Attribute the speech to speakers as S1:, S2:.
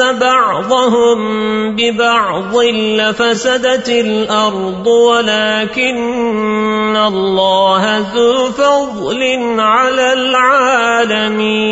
S1: بعضهم ببعض لفسدت الأرض ولكن الله ذو فضل على العالمين.